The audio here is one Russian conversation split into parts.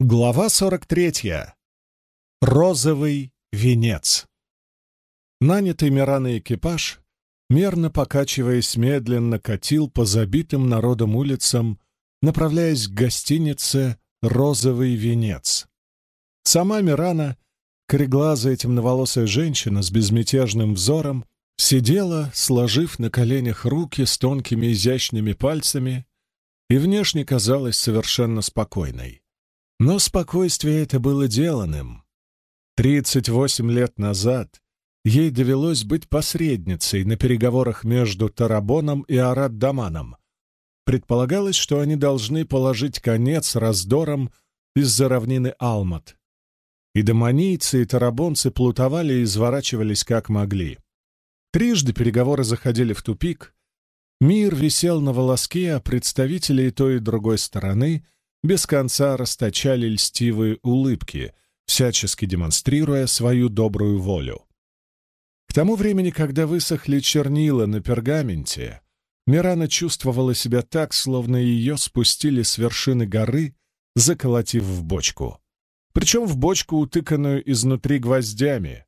Глава 43. Розовый венец. Нанятый Мираной экипаж, мерно покачиваясь, медленно катил по забитым народом улицам, направляясь к гостинице «Розовый венец». Сама Мирана, кореглазая темноволосая женщина с безмятежным взором, сидела, сложив на коленях руки с тонкими изящными пальцами, и внешне казалась совершенно спокойной. Но спокойствие это было деланным. Тридцать восемь лет назад ей довелось быть посредницей на переговорах между Тарабоном и Арат-Даманом. Предполагалось, что они должны положить конец раздорам из-за равнины Алмат. И доманийцы, и тарабонцы плутовали и изворачивались как могли. Трижды переговоры заходили в тупик. Мир висел на волоске, а представители и той, и другой стороны — без конца расточали льстивые улыбки, всячески демонстрируя свою добрую волю. К тому времени, когда высохли чернила на пергаменте, Мирана чувствовала себя так, словно ее спустили с вершины горы, заколотив в бочку. Причем в бочку, утыканную изнутри гвоздями.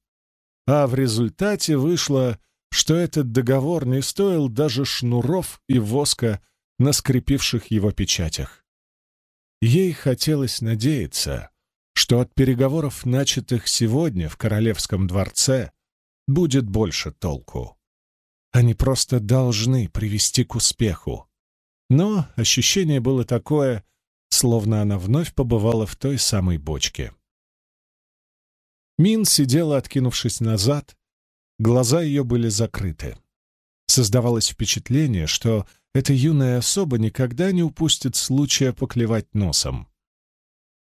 А в результате вышло, что этот договор не стоил даже шнуров и воска на скрепивших его печатях. Ей хотелось надеяться, что от переговоров, начатых сегодня в Королевском дворце, будет больше толку. Они просто должны привести к успеху. Но ощущение было такое, словно она вновь побывала в той самой бочке. Мин сидела, откинувшись назад, глаза ее были закрыты. Создавалось впечатление, что эта юная особа никогда не упустит случая поклевать носом.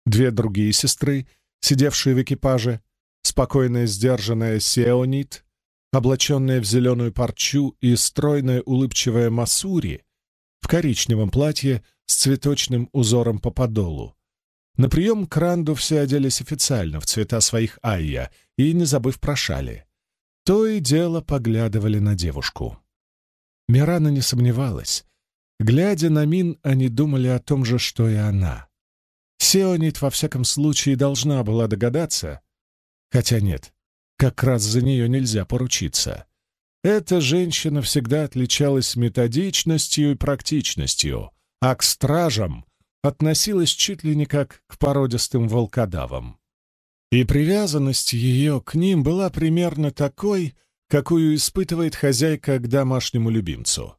Две другие сестры, сидевшие в экипаже, спокойная сдержанная Сеонит, облаченная в зеленую парчу и стройная улыбчивая Масури в коричневом платье с цветочным узором по подолу. На прием к Ранду все оделись официально в цвета своих айя и, не забыв про шали, то и дело поглядывали на девушку. Мирана не сомневалась. Глядя на Мин, они думали о том же, что и она. Сеонит, во всяком случае, должна была догадаться. Хотя нет, как раз за нее нельзя поручиться. Эта женщина всегда отличалась методичностью и практичностью, а к стражам относилась чуть ли не как к породистым волкодавам. И привязанность ее к ним была примерно такой, какую испытывает хозяйка к домашнему любимцу.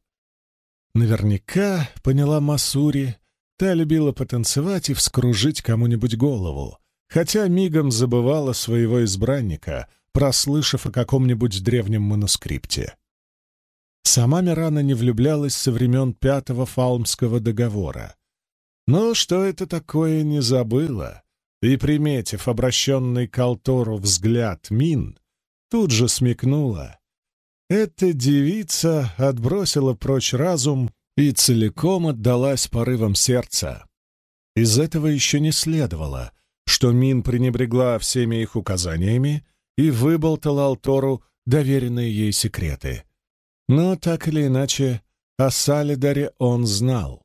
Наверняка, поняла Масури, та любила потанцевать и вскружить кому-нибудь голову, хотя мигом забывала своего избранника, прослышав о каком-нибудь древнем манускрипте. Сама Мирана не влюблялась со времен Пятого Фалмского договора. Но что это такое, не забыла, и, приметив обращенный к Алтору взгляд Мин, тут же смекнула. Эта девица отбросила прочь разум и целиком отдалась порывам сердца. Из этого еще не следовало, что Мин пренебрегла всеми их указаниями и выболтала Алтору доверенные ей секреты. Но так или иначе, о Салидаре он знал.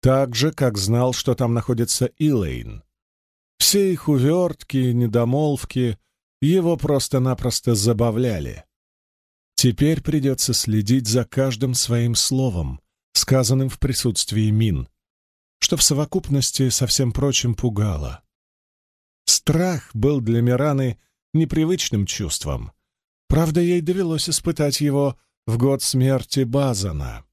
Так же, как знал, что там находится Илэйн. Все их увертки, недомолвки — его просто-напросто забавляли. Теперь придется следить за каждым своим словом, сказанным в присутствии Мин, что в совокупности со всем прочим пугало. Страх был для Мираны непривычным чувством. Правда, ей довелось испытать его в год смерти Базана.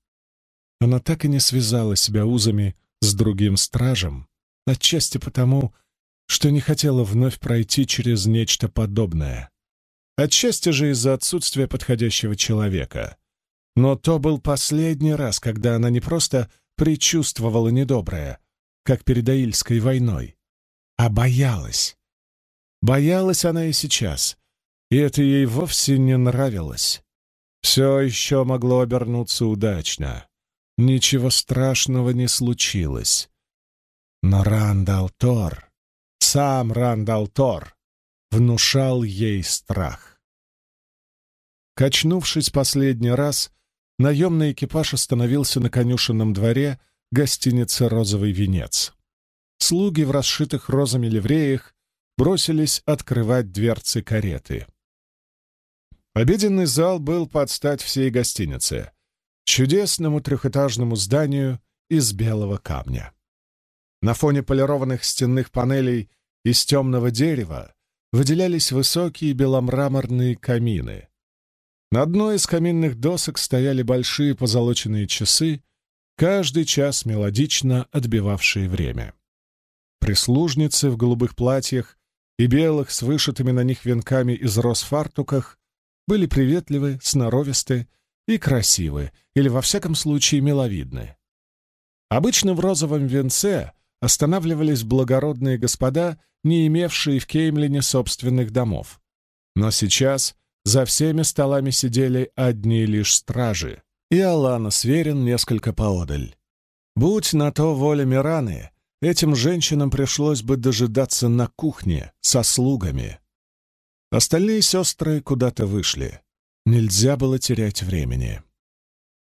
Она так и не связала себя узами с другим стражем, отчасти потому, что не хотела вновь пройти через нечто подобное. Отчасти же из-за отсутствия подходящего человека. Но то был последний раз, когда она не просто предчувствовала недоброе, как перед Аильской войной, а боялась. Боялась она и сейчас, и это ей вовсе не нравилось. Все еще могло обернуться удачно. Ничего страшного не случилось. Но Рандал Тор сам Рандал Тор внушал ей страх. Качнувшись последний раз, наемный экипаж остановился на конюшенном дворе гостиницы «Розовый венец». слуги в расшитых розами ливреях бросились открывать дверцы кареты. Обеденный зал был под стать всей гостинице, чудесному трехэтажному зданию из белого камня. На фоне полированных стенных панелей из темного дерева выделялись высокие беломраморные камины. На одной из каминных досок стояли большие позолоченные часы, каждый час мелодично отбивавшие время. Прислужницы в голубых платьях и белых с вышитыми на них венками из роз фартуках были приветливы, сноровисты и красивы, или, во всяком случае, миловидны. Обычно в розовом венце останавливались благородные господа, не имевшие в Кеймлине собственных домов. Но сейчас за всеми столами сидели одни лишь стражи, и Алана сверен несколько поодаль. Будь на то воля Мираны, этим женщинам пришлось бы дожидаться на кухне со слугами. Остальные сестры куда-то вышли. Нельзя было терять времени.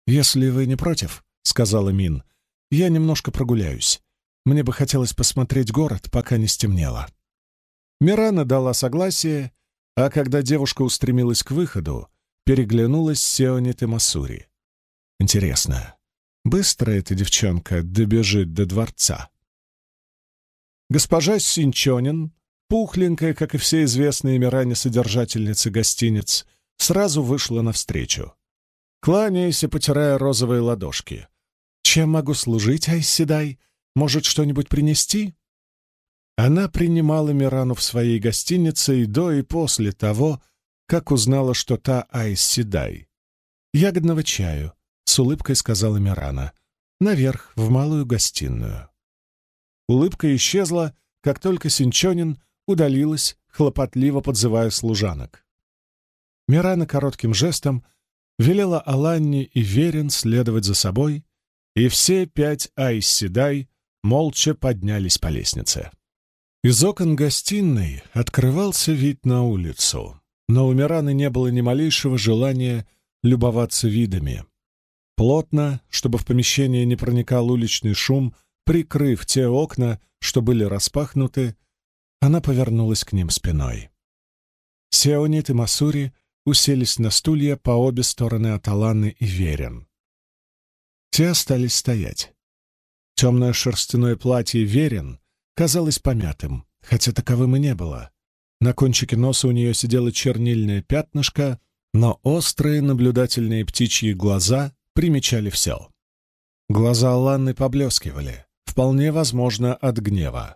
«Если вы не против», — сказала Мин, — «я немножко прогуляюсь. Мне бы хотелось посмотреть город, пока не стемнело». Мирана дала согласие, а когда девушка устремилась к выходу, переглянулась с Сеонит и Масури. Интересно, быстро эта девчонка добежит до дворца? Госпожа Синчонин, пухленькая, как и все известные Миране содержательницы гостиниц, сразу вышла навстречу. Кланяясь и потирая розовые ладошки. «Чем могу служить, Айседай? Может, что-нибудь принести?» Она принимала Мирану в своей гостинице и до, и после того, как узнала, что та Айседай. «Ягодного чаю», — с улыбкой сказала Мирана. «Наверх, в малую гостиную». Улыбка исчезла, как только Синчонин удалилась, хлопотливо подзывая служанок. Мирана коротким жестом велела Аланне и Верин следовать за собой, и все пять Айседай молча поднялись по лестнице. Из окон гостиной открывался вид на улицу, но у Мираны не было ни малейшего желания любоваться видами. Плотно, чтобы в помещение не проникал уличный шум, прикрыв те окна, что были распахнуты, она повернулась к ним спиной. Сеонит и Масури уселись на стулья по обе стороны от Аланы и Верен. Те остались стоять. Темное шерстяное платье Верен казалось помятым, хотя таковым и не было. На кончике носа у нее сидело чернильное пятнышко, но острые наблюдательные птичьи глаза примечали все. Глаза Ланны поблескивали, вполне возможно, от гнева.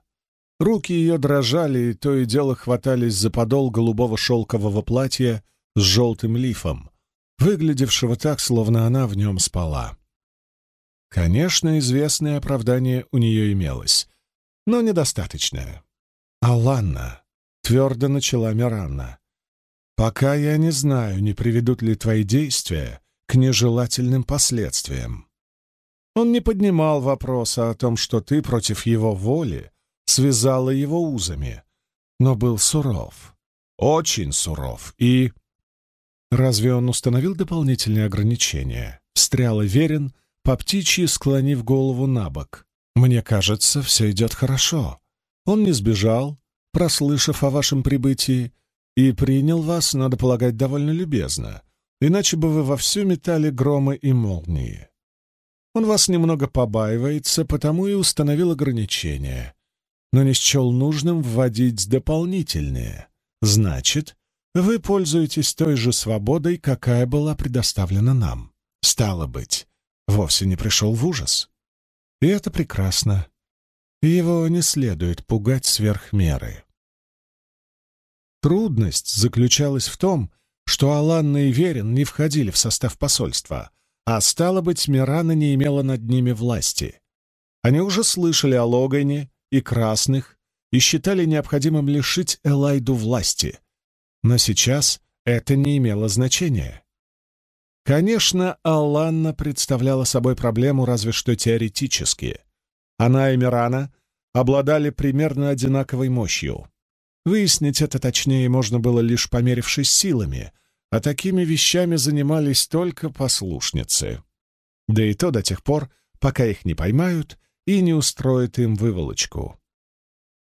Руки ее дрожали, и то и дело хватались за подол голубого шелкового платья с желтым лифом, выглядевшего так, словно она в нем спала. Конечно, известное оправдание у нее имелось но недостаточное. «Аланна», — твердо начала Миранна, — «пока я не знаю, не приведут ли твои действия к нежелательным последствиям». Он не поднимал вопроса о том, что ты против его воли связала его узами, но был суров, очень суров, и... Разве он установил дополнительные ограничения? Встрял верен, по птичьи склонив голову на бок. Мне кажется, все идет хорошо. Он не сбежал, прослышав о вашем прибытии, и принял вас, надо полагать, довольно любезно, иначе бы вы вовсю метали громы и молнии. Он вас немного побаивается, потому и установил ограничения, но не счел нужным вводить дополнительные. Значит, вы пользуетесь той же свободой, какая была предоставлена нам. Стало быть, вовсе не пришел в ужас. И это прекрасно. Его не следует пугать сверх меры. Трудность заключалась в том, что Аланна и Верин не входили в состав посольства, а, стало быть, Мирана не имела над ними власти. Они уже слышали о Логане и Красных и считали необходимым лишить Элайду власти. Но сейчас это не имело значения. Конечно, Аланна представляла собой проблему разве что теоретически. Она и Мирана обладали примерно одинаковой мощью. Выяснить это точнее можно было лишь померившись силами, а такими вещами занимались только послушницы. Да и то до тех пор, пока их не поймают и не устроят им выволочку.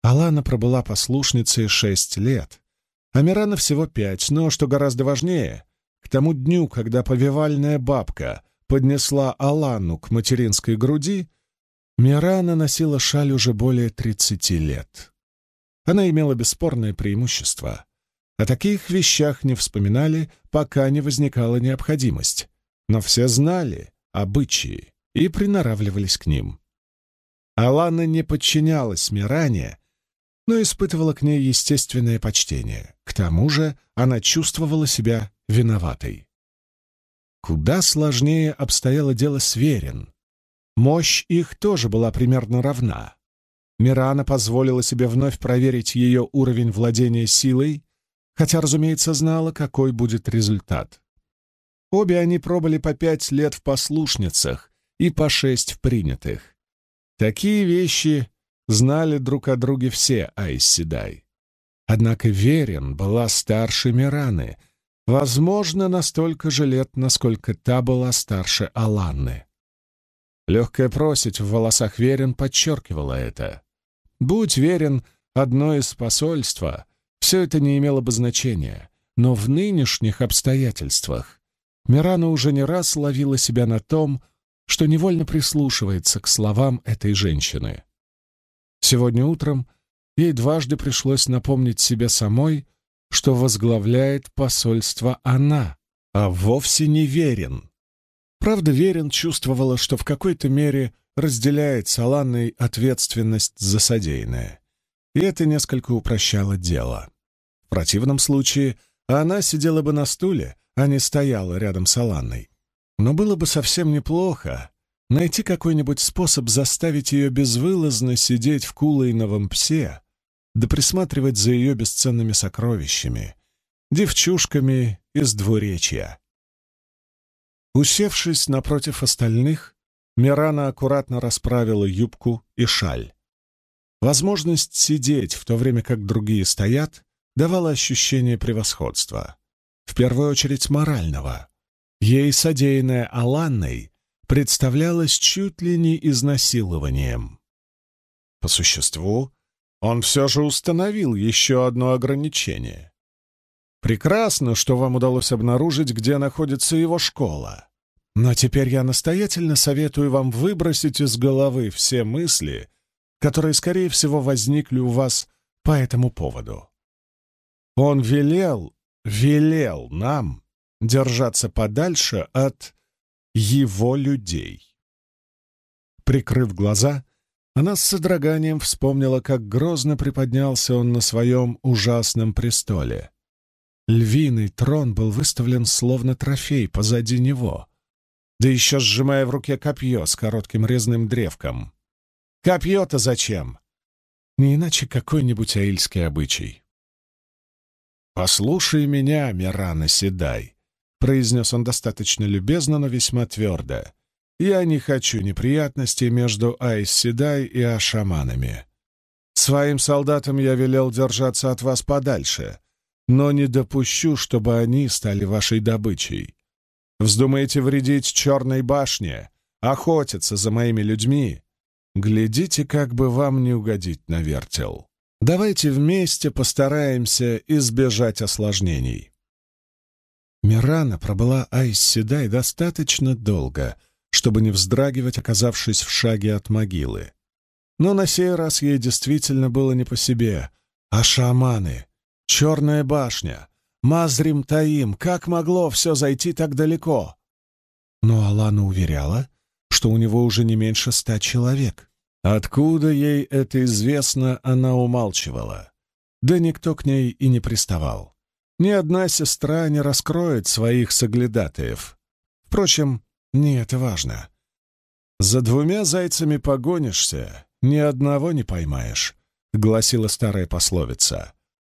Алана пробыла послушницей шесть лет, а Мирана всего пять, но, что гораздо важнее, к тому дню, когда повивальная бабка поднесла Алану к материнской груди, Мирана носила шаль уже более тридцати лет. Она имела бесспорное преимущество. О таких вещах не вспоминали, пока не возникала необходимость, но все знали обычаи и приноравливались к ним. Алана не подчинялась Миране, но испытывала к ней естественное почтение. К тому же она чувствовала себя виноватой. Куда сложнее обстояло дело с Верин. Мощь их тоже была примерно равна. Мирана позволила себе вновь проверить ее уровень владения силой, хотя, разумеется, знала, какой будет результат. Обе они пробыли по пять лет в послушницах и по шесть в принятых. Такие вещи знали друг о друге все Айсседай. Однако Верин была старше Мираны, возможно, на столько же лет, насколько та была старше Аланны. Легкая просить в волосах Верин подчеркивала это. Будь Верин одно из посольства, все это не имело бы значения, но в нынешних обстоятельствах Мирана уже не раз ловила себя на том, что невольно прислушивается к словам этой женщины. Сегодня утром ей дважды пришлось напомнить себе самой, что возглавляет посольство она, а вовсе не Верин. Правда, Верин чувствовала, что в какой-то мере разделяет с Аланной ответственность за содеянное, и это несколько упрощало дело. В противном случае она сидела бы на стуле, а не стояла рядом с Аланной. Но было бы совсем неплохо найти какой-нибудь способ заставить ее безвылазно сидеть в кулейновом псе, да присматривать за ее бесценными сокровищами, девчушками из двуречья. Усевшись напротив остальных, Мирана аккуратно расправила юбку и шаль. Возможность сидеть, в то время как другие стоят, давала ощущение превосходства. В первую очередь морального. Ей содеянное Аланной представлялось чуть ли не изнасилованием. По существу, он все же установил еще одно ограничение. Прекрасно, что вам удалось обнаружить, где находится его школа. Но теперь я настоятельно советую вам выбросить из головы все мысли, которые, скорее всего, возникли у вас по этому поводу. Он велел, велел нам держаться подальше от его людей. Прикрыв глаза, она с содроганием вспомнила, как грозно приподнялся он на своем ужасном престоле. Львиный трон был выставлен словно трофей позади него, да еще сжимая в руке копье с коротким резным древком. Копье-то зачем? Не иначе какой-нибудь аильский обычай. «Послушай меня, Мирана Седай», — произнес он достаточно любезно, но весьма твердо. «Я не хочу неприятностей между Айс Седай и Ашаманами. Своим солдатам я велел держаться от вас подальше, но не допущу, чтобы они стали вашей добычей. Вздумаете вредить Черной башне, охотиться за моими людьми? Глядите, как бы вам не угодить на вертел. Давайте вместе постараемся избежать осложнений. Мирана пробыла Айс Седай достаточно долго, чтобы не вздрагивать, оказавшись в шаге от могилы. Но на сей раз ей действительно было не по себе. А шаманы, черная башня, Мазрим Таим, как могло все зайти так далеко? Но Алана уверяла, что у него уже не меньше ста человек. Откуда ей это известно, она умалчивала. Да никто к ней и не приставал. Ни одна сестра не раскроет своих соглядатаев. Впрочем, не это важно. «За двумя зайцами погонишься, ни одного не поймаешь», — гласила старая пословица.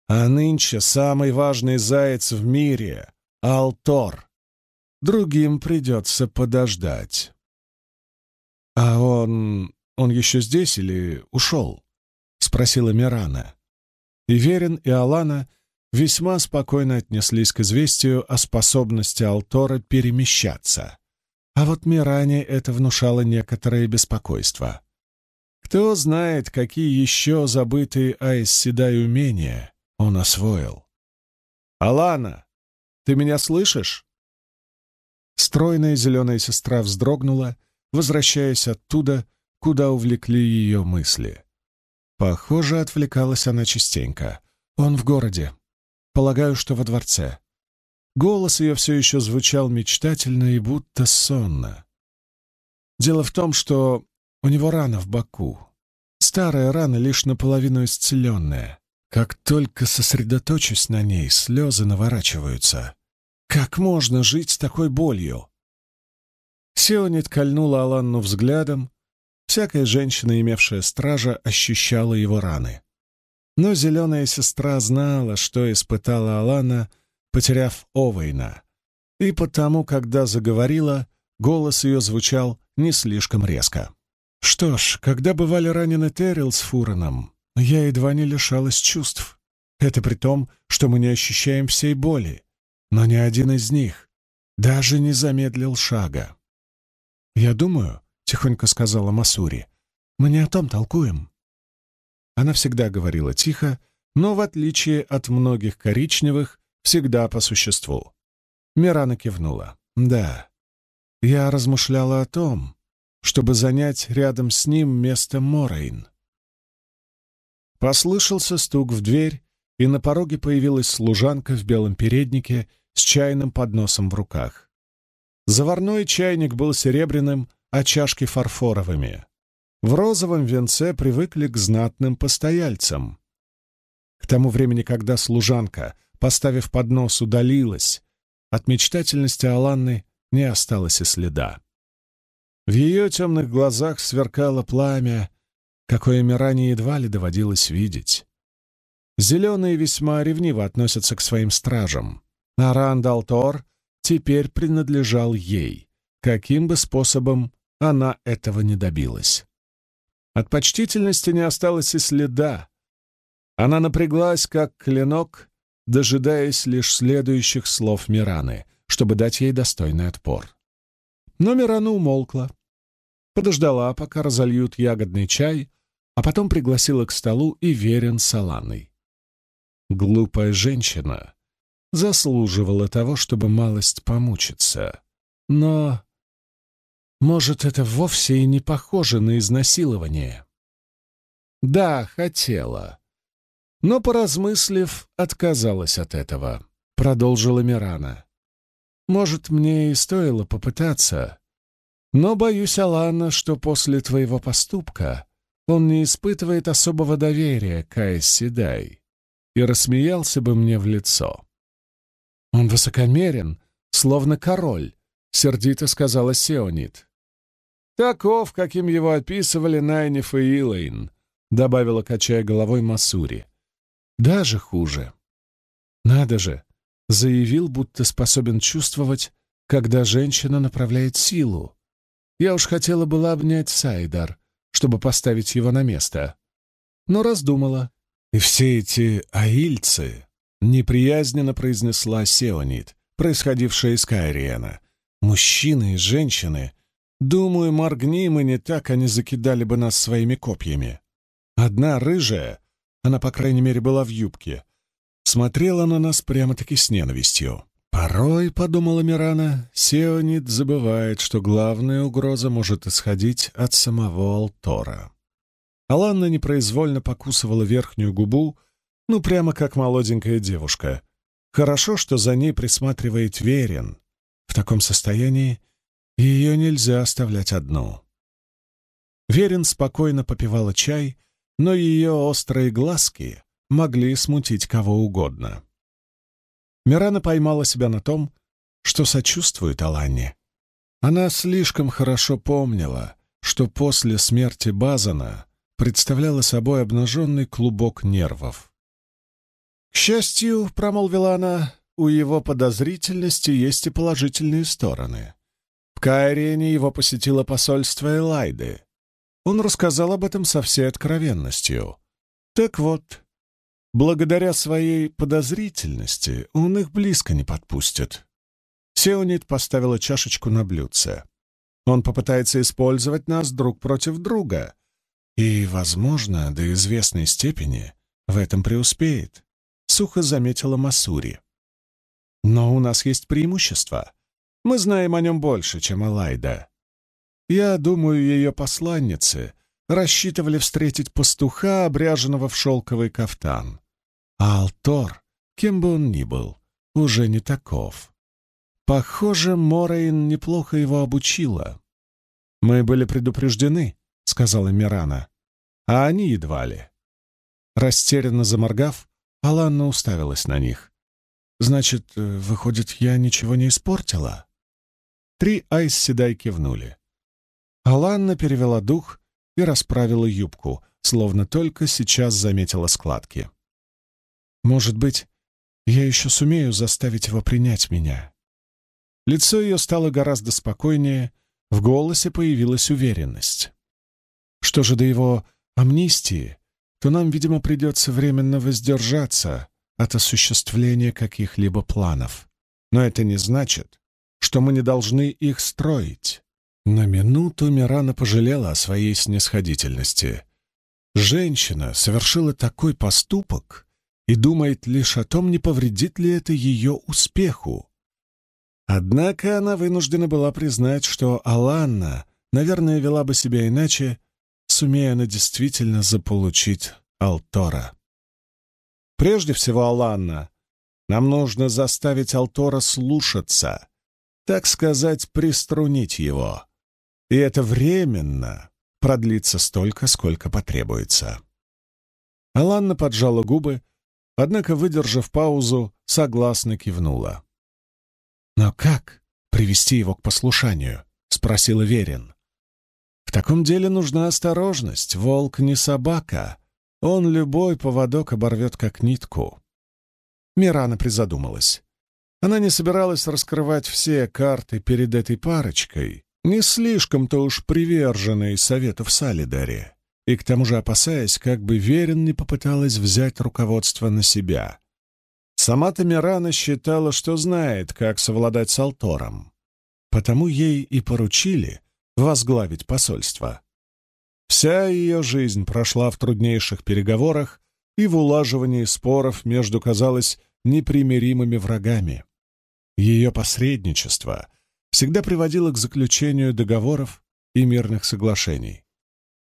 «А нынче самый важный заяц в мире — Алтор. Другим придется подождать». «А он... он еще здесь или ушел?» — спросила Мирана. И Верин, и Алана — весьма спокойно отнеслись к известию о способности Алтора перемещаться. А вот Миране это внушало некоторое беспокойство. Кто знает, какие еще забытые Айс Седай умения он освоил. «Алана, ты меня слышишь?» Стройная зеленая сестра вздрогнула, возвращаясь оттуда, куда увлекли ее мысли. Похоже, отвлекалась она частенько. «Он в городе. Полагаю, что во дворце». Голос ее все еще звучал мечтательно и будто сонно. Дело в том, что у него рана в боку. Старая рана, лишь наполовину исцеленная. Как только сосредоточусь на ней, слезы наворачиваются. Как можно жить с такой болью? Сионит кольнула Аланну взглядом. Всякая женщина, имевшая стража, ощущала его раны. Но зеленая сестра знала, что испытала Алана, потеряв Овейна. И потому, когда заговорила, голос ее звучал не слишком резко. Что ж, когда бывали ранены Террил с Фураном, я едва не лишалась чувств. Это при том, что мы не ощущаем всей боли, но ни один из них даже не замедлил шага. «Я думаю», — тихонько сказала Масури, — «мы не о том толкуем». Она всегда говорила тихо, но, в отличие от многих коричневых, всегда по существу. Мирана кивнула. «Да, я размышляла о том, чтобы занять рядом с ним место Морейн». Послышался стук в дверь, и на пороге появилась служанка в белом переднике с чайным подносом в руках. Заварной чайник был серебряным, а чашки фарфоровыми. В розовом венце привыкли к знатным постояльцам. К тому времени, когда служанка, поставив поднос, удалилась, от мечтательности Аланны не осталось и следа. В ее темных глазах сверкало пламя, какое Миране едва ли доводилось видеть. Зеленые весьма ревниво относятся к своим стражам. А Рандалтор теперь принадлежал ей, каким бы способом она этого не добилась. От почтительности не осталось и следа. Она напряглась, как клинок, дожидаясь лишь следующих слов Мираны, чтобы дать ей достойный отпор. Но Мирана умолкла, подождала, пока разольют ягодный чай, а потом пригласила к столу и верен с Аланой. Глупая женщина заслуживала того, чтобы малость помучиться. Но, может, это вовсе и не похоже на изнасилование. Да, хотела. Но, поразмыслив, отказалась от этого, продолжила Мирана. Может, мне и стоило попытаться, но боюсь, Алана, что после твоего поступка он не испытывает особого доверия к Айс Седай и рассмеялся бы мне в лицо. «Он высокомерен, словно король», — сердито сказала Сеонит. «Таков, каким его описывали Найниф и Илэйн», — добавила, качая головой Масури. «Даже хуже. Надо же, заявил, будто способен чувствовать, когда женщина направляет силу. Я уж хотела была обнять Сайдар, чтобы поставить его на место. Но раздумала. И все эти аильцы, неприязненно произнесла Сеонит, происходившая из Кайриена. Мужчины и женщины. Думаю, моргни мы не так, они закидали бы нас своими копьями. Одна рыжая, она, по крайней мере, была в юбке, смотрела на нас прямо-таки с ненавистью. Порой, — подумала Мирана, — Сеонит забывает, что главная угроза может исходить от самого Алтора. Аланна непроизвольно покусывала верхнюю губу, ну, прямо как молоденькая девушка. Хорошо, что за ней присматривает Верин. В таком состоянии ее нельзя оставлять одну. Верин спокойно попивала чай, но ее острые глазки могли смутить кого угодно. Мирана поймала себя на том, что сочувствует Алане. Она слишком хорошо помнила, что после смерти Базана представляла собой обнаженный клубок нервов. «К счастью, — промолвила она, — у его подозрительности есть и положительные стороны. В Кайрене его посетило посольство Элайды. Он рассказал об этом со всей откровенностью. Так вот, благодаря своей подозрительности он их близко не подпустит. Сеонит поставила чашечку на блюдце. Он попытается использовать нас друг против друга, И, возможно, до известной степени в этом преуспеет, сухо заметила Масури. Но у нас есть преимущество. Мы знаем о нем больше, чем о Лайда. Я думаю, ее посланницы рассчитывали встретить пастуха, обряженного в шелковый кафтан. А Алтор, кем бы он ни был, уже не таков. Похоже, Морейн неплохо его обучила. «Мы были предупреждены», — сказала Мирана, — «а они едва ли». Растерянно заморгав, Аланна уставилась на них. «Значит, э, выходит, я ничего не испортила?» Три Айс Седай кивнули. Аланна перевела дух и расправила юбку, словно только сейчас заметила складки. «Может быть, я еще сумею заставить его принять меня». Лицо ее стало гораздо спокойнее, в голосе появилась уверенность. Что же до его амнистии, то нам, видимо, придется временно воздержаться от осуществления каких-либо планов. Но это не значит, что мы не должны их строить. На минуту Мирана пожалела о своей снисходительности. Женщина совершила такой поступок и думает лишь о том, не повредит ли это ее успеху. Однако она вынуждена была признать, что Аланна, наверное, вела бы себя иначе, сумея она действительно заполучить Алтора. Прежде всего, Аланна, нам нужно заставить Алтора слушаться, так сказать, приструнить его. И это временно продлится столько, сколько потребуется. Аланна поджала губы, однако, выдержав паузу, согласно кивнула. «Но как привести его к послушанию?» — спросила Верин. В таком деле нужна осторожность. Волк не собака. Он любой поводок оборвет как нитку. Мирана призадумалась. Она не собиралась раскрывать все карты перед этой парочкой, не слишком-то уж приверженной советов Салидаре, и к тому же опасаясь, как бы Верин не попыталась взять руководство на себя. Сама-то Мирана считала, что знает, как совладать с Алтором. Потому ей и поручили — возглавить посольство. Вся ее жизнь прошла в труднейших переговорах и в улаживании споров между, казалось, непримиримыми врагами. Ее посредничество всегда приводило к заключению договоров и мирных соглашений.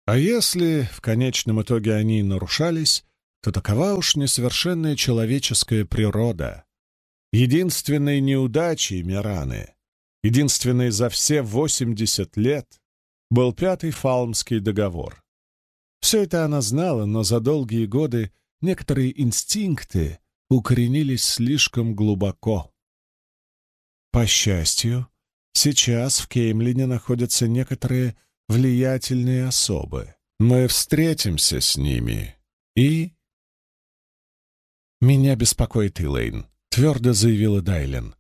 А если в конечном итоге они нарушались, то такова уж несовершенная человеческая природа. Единственной неудачей Мираны единственный за все 80 лет, был Пятый Фалмский договор. Все это она знала, но за долгие годы некоторые инстинкты укоренились слишком глубоко. По счастью, сейчас в Кеймлине находятся некоторые влиятельные особы. Мы встретимся с ними и... «Меня беспокоит Илэйн», — твердо заявила Дайлен.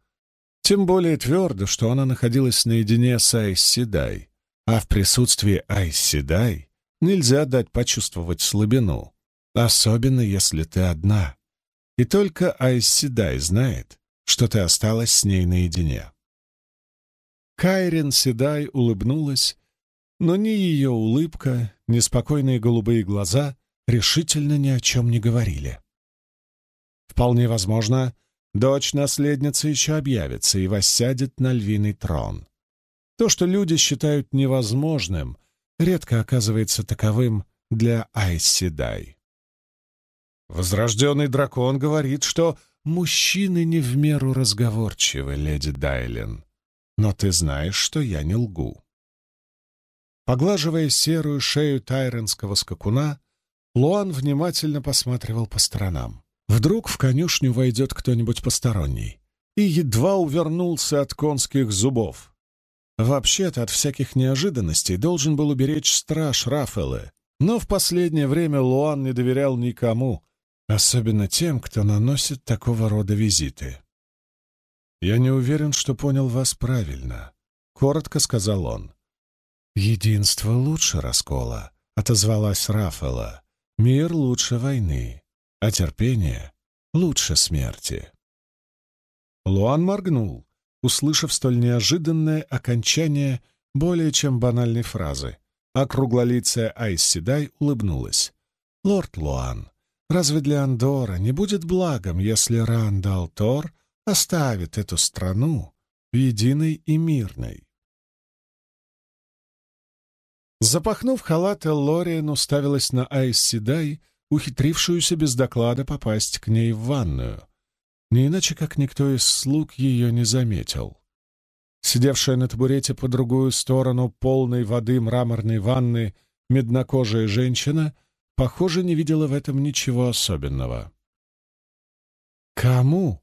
Тем более твердо, что она находилась наедине с Айсседай, а в присутствии Айсседай нельзя дать почувствовать слабину, особенно если ты одна. И только Айсседай знает, что ты осталась с ней наедине. Кайрин Седай улыбнулась, но ни ее улыбка, ни спокойные голубые глаза решительно ни о чем не говорили. Вполне возможно, Дочь наследницы еще объявится и воссядет на львиный трон. То, что люди считают невозможным, редко оказывается таковым для Айсседай. Возрожденный дракон говорит, что мужчины не в меру разговорчивы, леди Дайлен. Но ты знаешь, что я не лгу. Поглаживая серую шею тайренского скакуна, Луан внимательно посматривал по сторонам. Вдруг в конюшню войдет кто-нибудь посторонний. И едва увернулся от конских зубов. Вообще-то от всяких неожиданностей должен был уберечь страж Рафаэлы, но в последнее время Луан не доверял никому, особенно тем, кто наносит такого рода визиты. «Я не уверен, что понял вас правильно», — коротко сказал он. «Единство лучше раскола», — отозвалась Рафаэла. «Мир лучше войны а терпение лучше смерти. Луан моргнул, услышав столь неожиданное окончание более чем банальной фразы, а круглолицая Айсседай улыбнулась. «Лорд Луан, разве для Андора не будет благом, если Рандал Тор оставит эту страну единой и мирной?» Запахнув халат, Лориан уставилась на Айсседай, ухитрившуюся без доклада попасть к ней в ванную. Не иначе, как никто из слуг ее не заметил. Сидевшая на табурете по другую сторону полной воды мраморной ванны меднокожая женщина, похоже, не видела в этом ничего особенного. «Кому?» —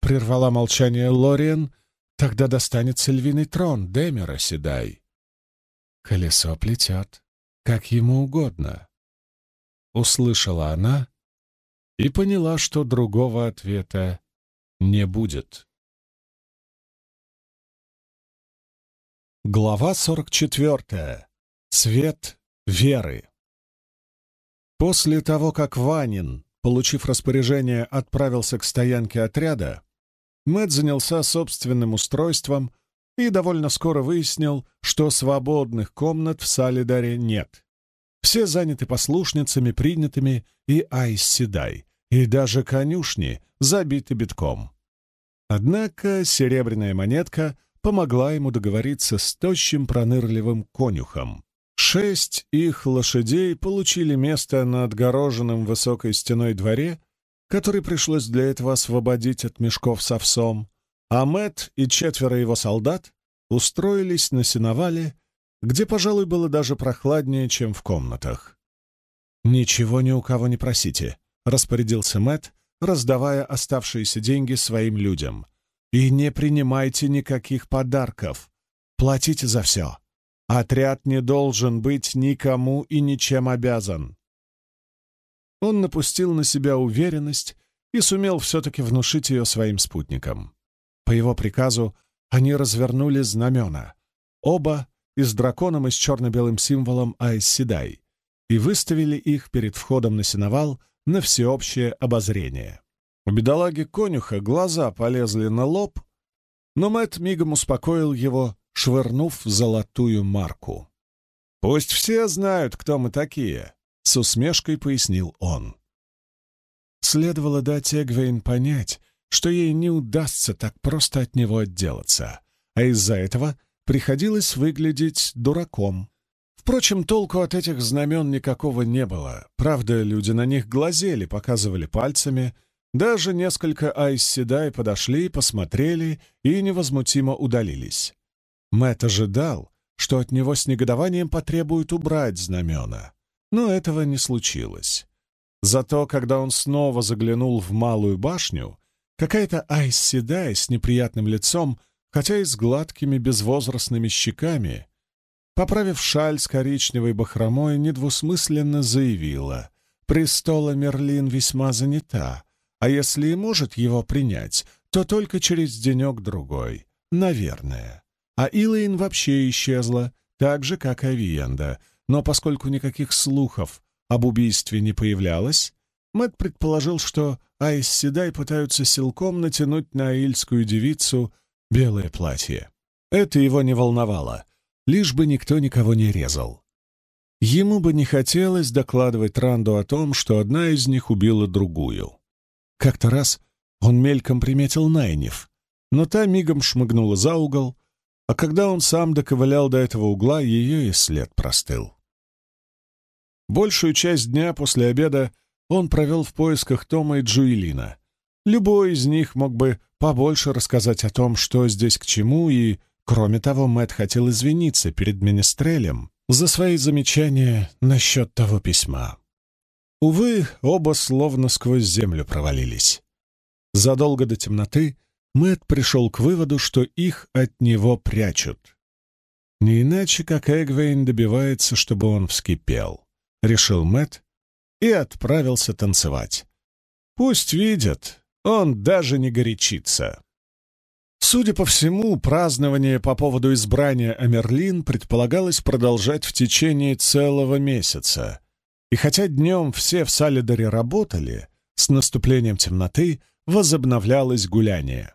прервала молчание Лориен. «Тогда достанется львиный трон Демера Седай». «Колесо плетет, как ему угодно», — услышала она и поняла, что другого ответа не будет. Глава 44. Свет веры. После того, как Ванин, получив распоряжение, отправился к стоянке отряда, Мэтт занялся собственным устройством и довольно скоро выяснил, что свободных комнат в Салидаре нет. Все заняты послушницами, принятыми и айс-седай, и даже конюшни забиты битком. Однако серебряная монетка — помогла ему договориться с тощим пронырливым конюхом. Шесть их лошадей получили место на отгороженном высокой стеной дворе, который пришлось для этого освободить от мешков с овсом, а Мэт и четверо его солдат устроились на сеновале, где, пожалуй, было даже прохладнее, чем в комнатах. «Ничего ни у кого не просите», — распорядился Мэт, раздавая оставшиеся деньги своим людям. И не принимайте никаких подарков. Платите за все. Отряд не должен быть никому и ничем обязан. Он напустил на себя уверенность и сумел все-таки внушить ее своим спутникам. По его приказу они развернули знамена. Оба и с драконом и с черно-белым символом Айсседай и выставили их перед входом на сеновал на всеобщее обозрение. У бедолаги-конюха глаза полезли на лоб, но Мэтт мигом успокоил его, швырнув золотую марку. «Пусть все знают, кто мы такие», — с усмешкой пояснил он. Следовало дать Эгвейн понять, что ей не удастся так просто от него отделаться, а из-за этого приходилось выглядеть дураком. Впрочем, толку от этих знамен никакого не было. Правда, люди на них глазели, показывали пальцами — даже несколько Айсседай подошли, посмотрели и невозмутимо удалились. Мэтт ожидал, что от него с негодованием потребуют убрать знамена, но этого не случилось. Зато, когда он снова заглянул в малую башню, какая-то Айсседай с неприятным лицом, хотя и с гладкими безвозрастными щеками, поправив шаль с коричневой бахромой, недвусмысленно заявила «Престола Мерлин весьма занята», а если и может его принять, то только через денек-другой. Наверное. А Илэйн вообще исчезла, так же, как Авиенда. Но поскольку никаких слухов об убийстве не появлялось, Мэтт предположил, что Айс Седай пытаются силком натянуть на аильскую девицу белое платье. Это его не волновало, лишь бы никто никого не резал. Ему бы не хотелось докладывать Ранду о том, что одна из них убила другую. Как-то раз он мельком приметил Найнев, но та мигом шмыгнула за угол, а когда он сам доковылял до этого угла, ее и след простыл. Большую часть дня после обеда он провел в поисках Тома и Джуэлина. Любой из них мог бы побольше рассказать о том, что здесь к чему, и, кроме того, Мэтт хотел извиниться перед Министрелем за свои замечания насчет того письма. Увы, оба словно сквозь землю провалились. Задолго до темноты Мэтт пришел к выводу, что их от него прячут. Не иначе, как Эгвейн добивается, чтобы он вскипел, — решил Мэтт и отправился танцевать. Пусть видят, он даже не горячится. Судя по всему, празднование по поводу избрания Амерлин предполагалось продолжать в течение целого месяца — и хотя днем все в Салидаре работали, с наступлением темноты возобновлялось гуляние.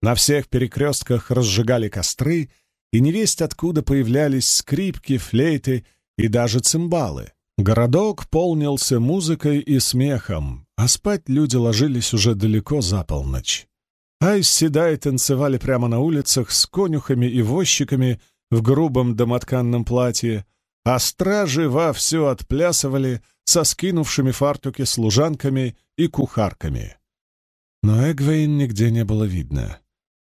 На всех перекрестках разжигали костры, и невесть откуда появлялись скрипки, флейты и даже цимбалы. Городок полнился музыкой и смехом, а спать люди ложились уже далеко за полночь. Айс Седай танцевали прямо на улицах с конюхами и возчиками в грубом домотканном платье, а стражи вовсю отплясывали со скинувшими фартуки служанками и кухарками. Но Эгвейн нигде не было видно.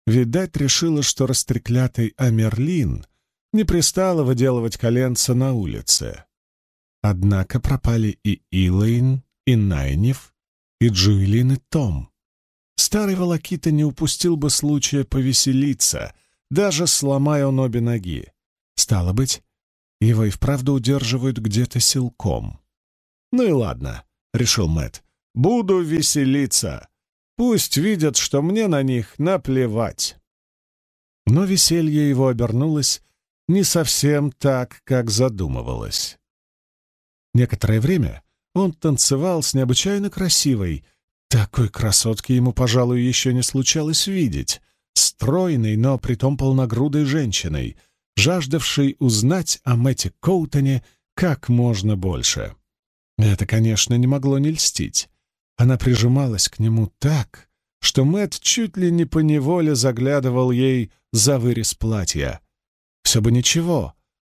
Видать, решила, что растреклятый Амерлин не пристало выделывать коленца на улице. Однако пропали и Илэйн, и Найниф, и Джуэлин, и Том. Старый волокита не упустил бы случая повеселиться, даже сломая он обе ноги. Стало быть, его и вправду удерживают где-то силком. «Ну и ладно», — решил Мэт. «Буду веселиться. Пусть видят, что мне на них наплевать». Но веселье его обернулось не совсем так, как задумывалось. Некоторое время он танцевал с необычайно красивой, такой красотки ему, пожалуй, еще не случалось видеть, стройной, но притом полногрудой женщиной, жаждавшей узнать о Мэтте Коутоне как можно больше. Это, конечно, не могло не льстить. Она прижималась к нему так, что Мэт чуть ли не поневоле заглядывал ей за вырез платья. Все бы ничего,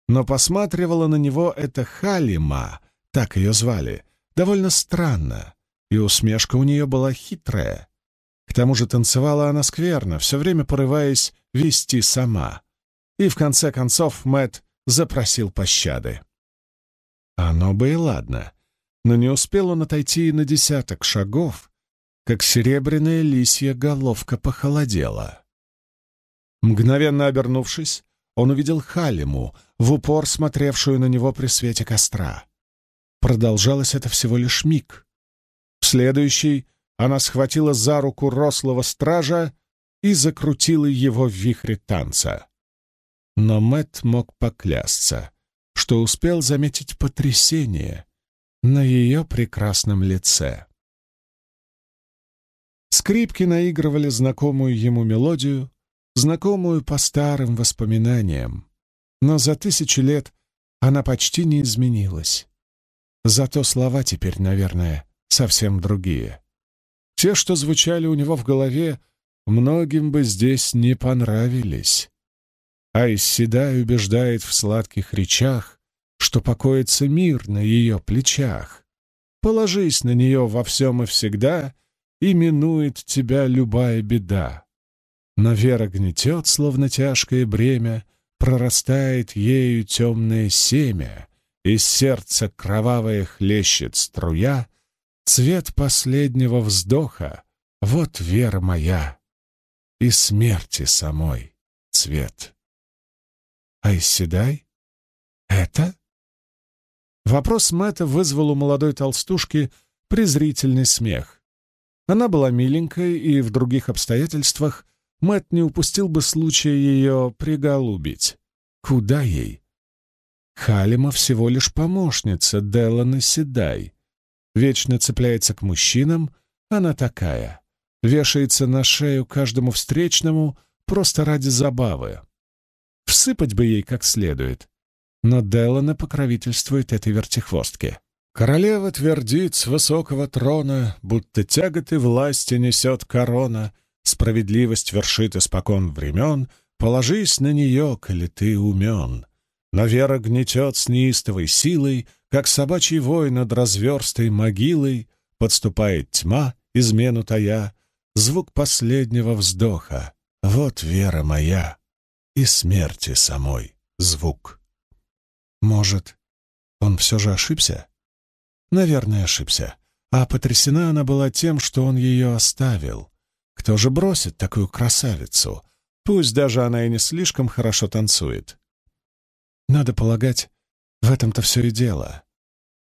но посматривала на него эта Халима, так ее звали, довольно странно, и усмешка у нее была хитрая. К тому же танцевала она скверно, все время порываясь вести сама. И в конце концов Мэт запросил пощады. Оно бы и ладно, но не успел он отойти на десяток шагов, как серебряная лисья головка похолодела. Мгновенно обернувшись, он увидел Халиму, в упор смотревшую на него при свете костра. Продолжалось это всего лишь миг. В следующий она схватила за руку рослого стража и закрутила его в вихре танца. Но Мэт мог поклясться, что успел заметить потрясение на ее прекрасном лице. Скрипки наигрывали знакомую ему мелодию, знакомую по старым воспоминаниям, но за тысячи лет она почти не изменилась. Зато слова теперь, наверное, совсем другие. Те, что звучали у него в голове, многим бы здесь не понравились. А Исседай убеждает в сладких речах, что покоится мир на ее плечах. Положись на нее во всем и всегда, и минует тебя любая беда. Но вера гнетет, словно тяжкое бремя, прорастает ею темное семя, из сердца кровавая хлещет струя, Цвет последнего вздоха — вот вера моя, И смерти самой цвет. Айседай? Это? Вопрос Мэтта вызвал у молодой толстушки презрительный смех. Она была миленькой, и в других обстоятельствах Мэтт не упустил бы случая ее приголубить. Куда ей? Халима всего лишь помощница Деланы Седай. Вечно цепляется к мужчинам, она такая. Вешается на шею каждому встречному просто ради забавы. Всыпать бы ей как следует. Но Делана покровительствует этой вертихвостке. Королева твердит с высокого трона, будто тяготы власти несет корона, справедливость вершит испокон времен, положись на нее, коли ты умен. Но вера гнетет с неистовой силой, как собачий вой над разверстой могилой, подступает тьма, измену тая, звук последнего вздоха. Вот вера моя и смерти самой звук. Может, он все же ошибся? Наверное, ошибся. А потрясена она была тем, что он ее оставил. Кто же бросит такую красавицу? Пусть даже она и не слишком хорошо танцует. Надо полагать, в этом-то все и дело.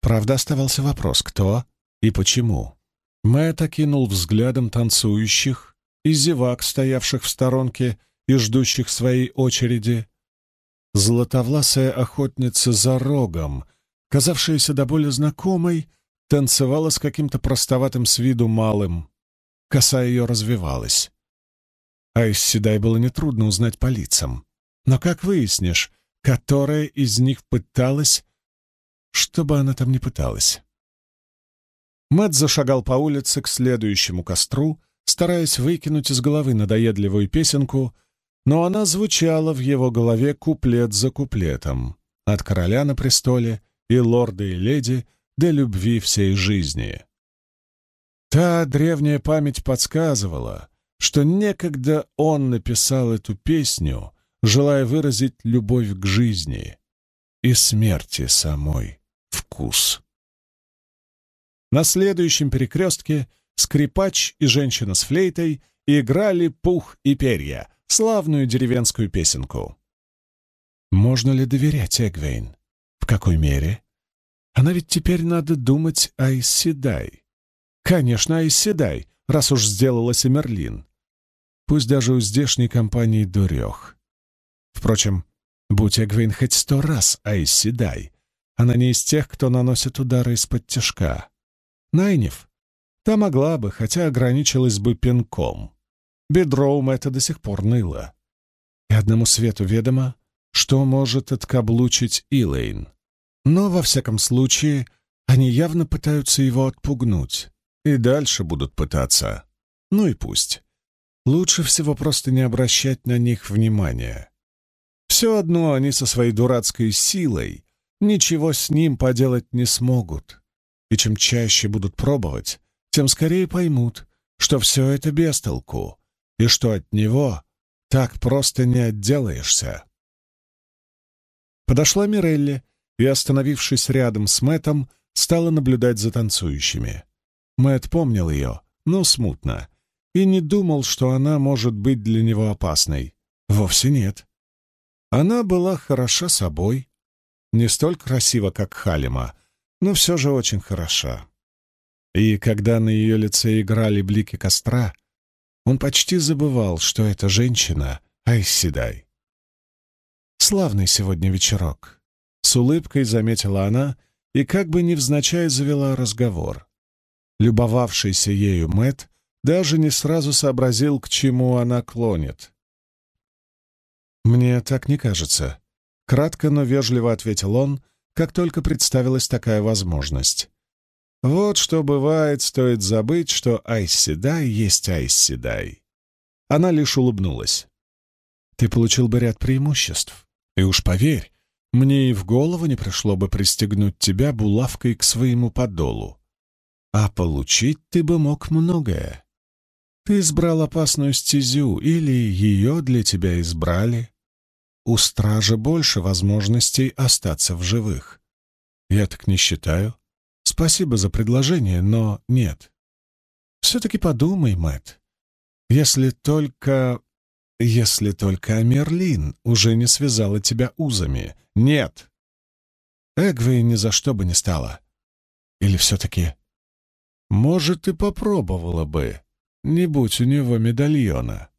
Правда, оставался вопрос, кто и почему. Мэтт окинул взглядом танцующих и зевак, стоявших в сторонке и ждущих своей очереди. Златовласая охотница за рогом, казавшаяся до боли знакомой, танцевала с каким-то простоватым с виду малым. Коса ее развивалась. А из Седай было нетрудно узнать по лицам. Но как выяснишь, которая из них пыталась что бы она там ни пыталась. Мэтт зашагал по улице к следующему костру, стараясь выкинуть из головы надоедливую песенку, но она звучала в его голове куплет за куплетом, от короля на престоле и лорда и леди до любви всей жизни. Та древняя память подсказывала, что некогда он написал эту песню, желая выразить любовь к жизни и смерти самой вкус. На следующем перекрестке скрипач и женщина с флейтой играли «Пух и перья», славную деревенскую песенку. Можно ли доверять Эгвейн? В какой мере? Она ведь теперь надо думать о Исседай. Конечно, о Исседай, раз уж сделалась Эмерлин. Пусть даже у здешней компании дурех. Впрочем, будь Эгвейн хоть сто раз Айсседай, она не из тех, кто наносит удары из-под тяжка. Найнев, та могла бы, хотя ограничилась бы пинком. Бедроум это до сих пор ныло. И одному свету ведомо, что может откаблучить Илэйн. Но, во всяком случае, они явно пытаются его отпугнуть. И дальше будут пытаться. Ну и пусть. Лучше всего просто не обращать на них внимания. Все одно они со своей дурацкой силой ничего с ним поделать не смогут. И чем чаще будут пробовать, тем скорее поймут, что все это бестолку, и что от него так просто не отделаешься. Подошла Мирелли и, остановившись рядом с Мэтом, стала наблюдать за танцующими. Мэт помнил ее, но смутно, и не думал, что она может быть для него опасной. Вовсе нет. Она была хороша собой, не столь красива, как Халима, но все же очень хороша. И когда на ее лице играли блики костра, он почти забывал, что эта женщина — Айсседай. «Славный сегодня вечерок», — с улыбкой заметила она и как бы невзначай завела разговор. Любовавшийся ею Мэт даже не сразу сообразил, к чему она клонит. «Мне так не кажется», — кратко, но вежливо ответил он, как только представилась такая возможность. Вот что бывает, стоит забыть, что Айсседай есть Айсседай. Она лишь улыбнулась. Ты получил бы ряд преимуществ. И уж поверь, мне и в голову не пришло бы пристегнуть тебя булавкой к своему подолу. А получить ты бы мог многое. Ты избрал опасную стезю, или ее для тебя избрали. У стража больше возможностей остаться в живых. Я так не считаю. Спасибо за предложение, но нет. Все-таки подумай, Мэтт. Если только... Если только Амерлин уже не связала тебя узами. Нет. Эгвей ни за что бы не стала. Или все-таки... Может, и попробовала бы, не будь у него медальона.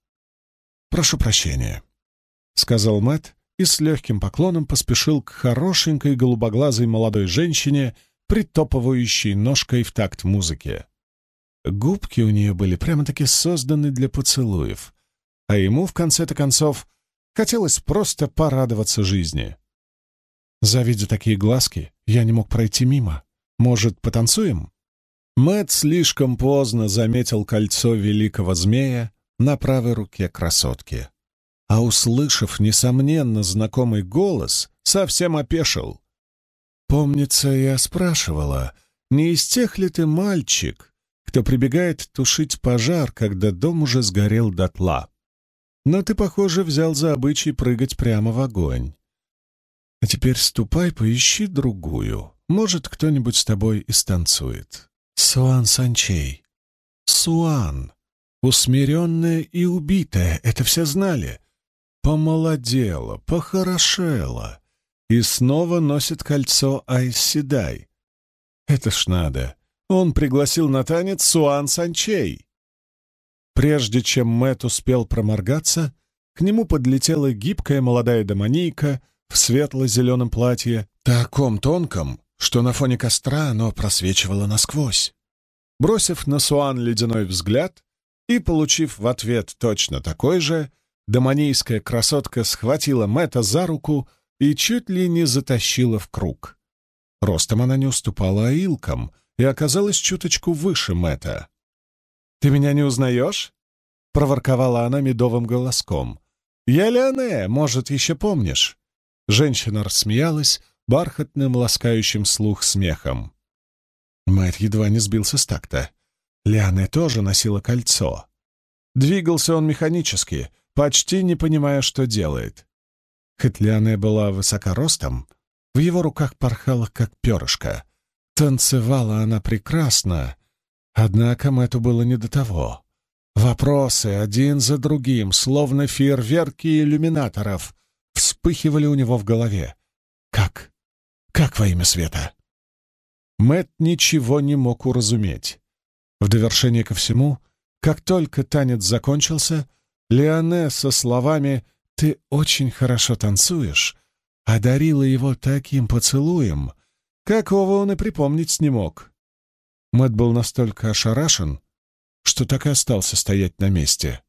«Прошу прощения», — сказал Мэтт и с легким поклоном поспешил к хорошенькой голубоглазой молодой женщине, притопывающей ножкой в такт музыки. Губки у нее были прямо-таки созданы для поцелуев, а ему, в конце-то концов, хотелось просто порадоваться жизни. Завидя такие глазки, я не мог пройти мимо. Может, потанцуем? Мэт слишком поздно заметил кольцо великого змея на правой руке красотки. А услышав, несомненно, знакомый голос, совсем опешил. «Помнится, я спрашивала, не из тех ли ты мальчик, кто прибегает тушить пожар, когда дом уже сгорел дотла? Но ты, похоже, взял за обычай прыгать прямо в огонь. А теперь ступай, поищи другую. Может, кто-нибудь с тобой и станцует». Суан Санчей. Суан. Усмиренная и убитая, это все знали. Помолодела, похорошела. И снова носит кольцо Айсседай. Это ж надо. Он пригласил на танец Суан Санчей. Прежде чем Мэт успел проморгаться, к нему подлетела гибкая молодая домонийка в светло-зеленом платье, таком тонком, что на фоне костра оно просвечивало насквозь. Бросив на Суан ледяной взгляд и получив в ответ точно такой же, доманийская красотка схватила Мэтта за руку и чуть ли не затащила в круг. Ростом она не уступала аилкам и оказалась чуточку выше Мэтта. «Ты меня не узнаешь?» — проворковала она медовым голоском. «Я Леоне, может, еще помнишь?» Женщина рассмеялась бархатным, ласкающим слух смехом. Мэтт едва не сбился с такта. Лиане тоже носила кольцо. Двигался он механически, почти не понимая, что делает. Хоть Лиане была высокоростом, в его руках порхала, как перышко. Танцевала она прекрасно, однако Мэтту было не до того. Вопросы один за другим, словно фейерверки иллюминаторов, вспыхивали у него в голове. Как? Как во имя света? Мэт ничего не мог уразуметь. В довершение ко всему, как только танец закончился, Леоне со словами «Ты очень хорошо танцуешь» одарила его таким поцелуем, какого он и припомнить не мог. Мэт был настолько ошарашен, что так и остался стоять на месте.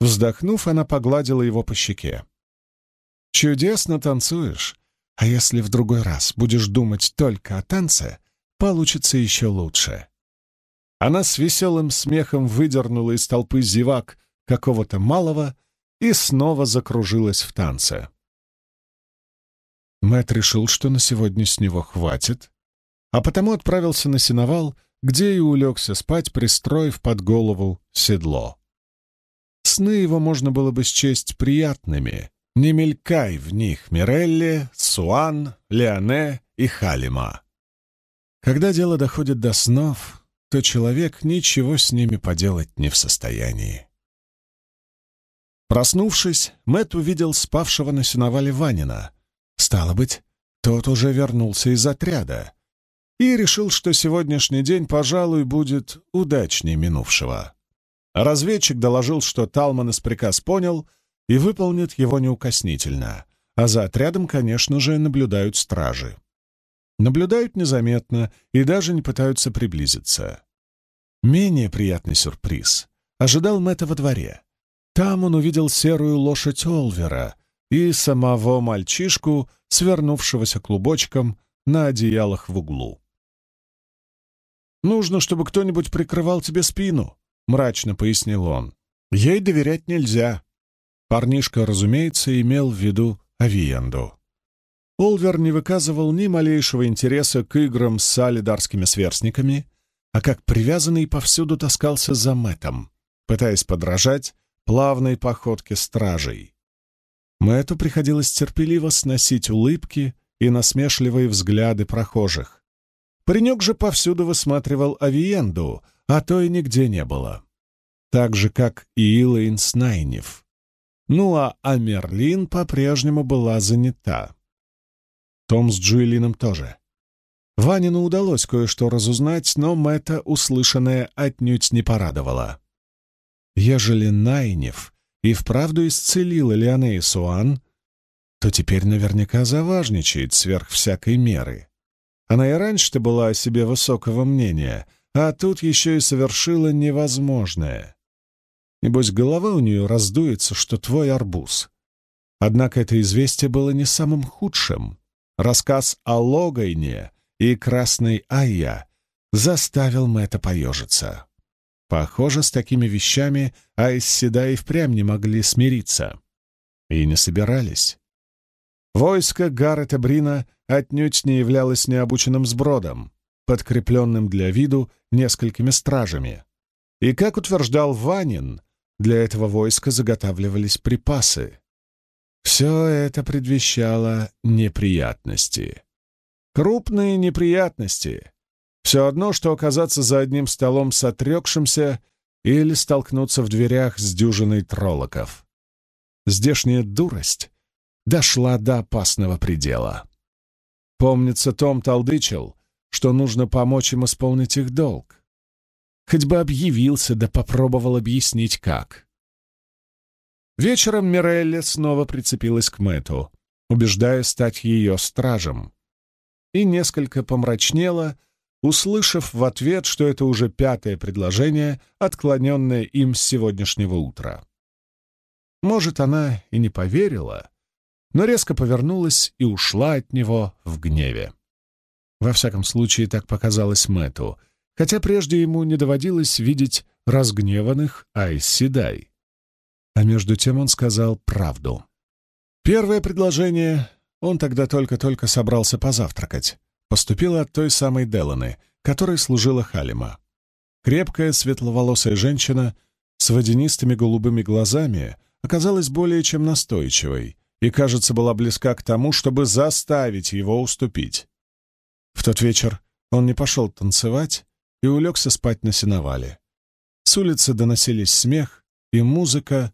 Вздохнув, она погладила его по щеке. «Чудесно танцуешь, а если в другой раз будешь думать только о танце, получится еще лучше». Она с веселым смехом выдернула из толпы зевак какого-то малого и снова закружилась в танце. Мэт решил, что на сегодня с него хватит, а потому отправился на сеновал, где и улегся спать, пристроив под голову седло. Сны его можно было бы счесть приятными. Не мелькай в них Мирелли, Суан, Леоне и Халима. Когда дело доходит до снов, то человек ничего с ними поделать не в состоянии. Проснувшись, Мэт увидел спавшего на сеновале Ванина. Стало быть, тот уже вернулся из отряда и решил, что сегодняшний день, пожалуй, будет удачнее минувшего. Разведчик доложил, что Талманес приказ понял и выполнит его неукоснительно, а за отрядом, конечно же, наблюдают стражи. Наблюдают незаметно и даже не пытаются приблизиться. Менее приятный сюрприз ожидал Мэтта во дворе. Там он увидел серую лошадь Олвера и самого мальчишку, свернувшегося клубочком на одеялах в углу. «Нужно, чтобы кто-нибудь прикрывал тебе спину», — мрачно пояснил он. «Ей доверять нельзя». Парнишка, разумеется, имел в виду Авиенду. Олвер не выказывал ни малейшего интереса к играм с солидарскими сверстниками, а как привязанный повсюду таскался за Мэтом, пытаясь подражать плавной походке стражей. Мэту приходилось терпеливо сносить улыбки и насмешливые взгляды прохожих. Паренек же повсюду высматривал Авиенду, а то и нигде не было. Так же, как и Илэйн Снайнев. Ну а Амерлин по-прежнему была занята. Том с Джуэлином тоже. Ванину удалось кое-что разузнать, но Мэтта услышанное отнюдь не порадовало. Ежели Найнев и вправду исцелила Леоне и Суан, то теперь наверняка заважничает сверх всякой меры. Она и раньше-то была о себе высокого мнения, а тут еще и совершила невозможное. Небось, голова у нее раздуется, что твой арбуз. Однако это известие было не самым худшим. Рассказ о Логайне и Красной Айя заставил Мэтта поежиться. Похоже, с такими вещами Айс Седа и впрямь не могли смириться. И не собирались. Войско Гаррета Брина отнюдь не являлось необученным сбродом, подкрепленным для виду несколькими стражами. И, как утверждал Ванин, для этого войска заготавливались припасы. Все это предвещало неприятности. Крупные неприятности. Все одно, что оказаться за одним столом с отрекшимся или столкнуться в дверях с дюжиной троллоков. Здешняя дурость дошла до опасного предела. Помнится, Том толдычил, что нужно помочь им исполнить их долг. Хоть бы объявился, да попробовал объяснить, как. Вечером Мирелли снова прицепилась к Мэту, убеждая стать ее стражем. И несколько помрачнела, услышав в ответ, что это уже пятое предложение, отклоненное им с сегодняшнего утра. Может, она и не поверила, но резко повернулась и ушла от него в гневе. Во всяком случае, так показалось Мэту, хотя прежде ему не доводилось видеть разгневанных Айс Седай. А между тем он сказал правду. Первое предложение, он тогда только-только собрался позавтракать, поступило от той самой Деланы, которой служила Халима. Крепкая, светловолосая женщина с водянистыми голубыми глазами оказалась более чем настойчивой и, кажется, была близка к тому, чтобы заставить его уступить. В тот вечер он не пошел танцевать и улегся спать на сеновале. С улицы доносились смех и музыка,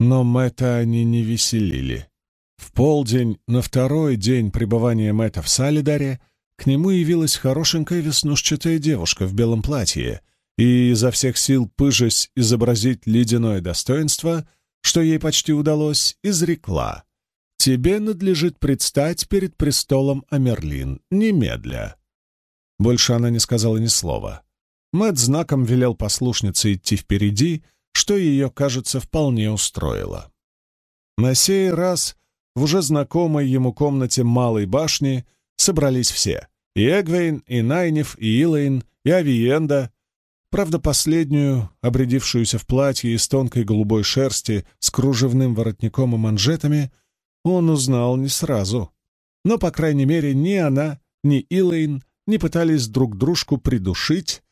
но Мэтта они не веселили. В полдень, на второй день пребывания Мэтта в Салидаре, к нему явилась хорошенькая веснушчатая девушка в белом платье и, изо всех сил пыжась изобразить ледяное достоинство, что ей почти удалось, изрекла. «Тебе надлежит предстать перед престолом Амерлин, немедля». Больше она не сказала ни слова. Мэт знаком велел послушнице идти впереди, что ее, кажется, вполне устроило. На сей раз в уже знакомой ему комнате Малой башни собрались все — и Эгвейн, и Найнев, и Илэйн, и Авиенда. Правда, последнюю, обрядившуюся в платье из тонкой голубой шерсти с кружевным воротником и манжетами, он узнал не сразу. Но, по крайней мере, ни она, ни Илэйн не пытались друг дружку придушить,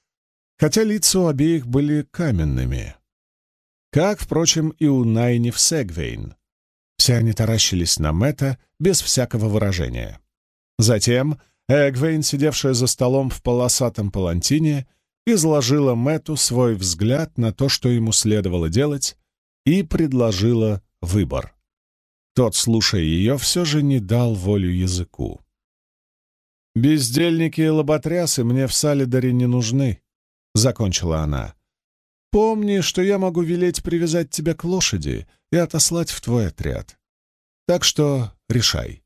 хотя лица у обеих были каменными. Как, впрочем, и у Найниф Сегвейн. Все они таращились на Мэтта без всякого выражения. Затем Эгвейн, сидевшая за столом в полосатом палантине, изложила Мэтту свой взгляд на то, что ему следовало делать, и предложила выбор. Тот, слушая ее, все же не дал волю языку. «Бездельники и лоботрясы мне в Салидаре не нужны», — закончила она. «Помни, что я могу велеть привязать тебя к лошади и отослать в твой отряд. Так что решай.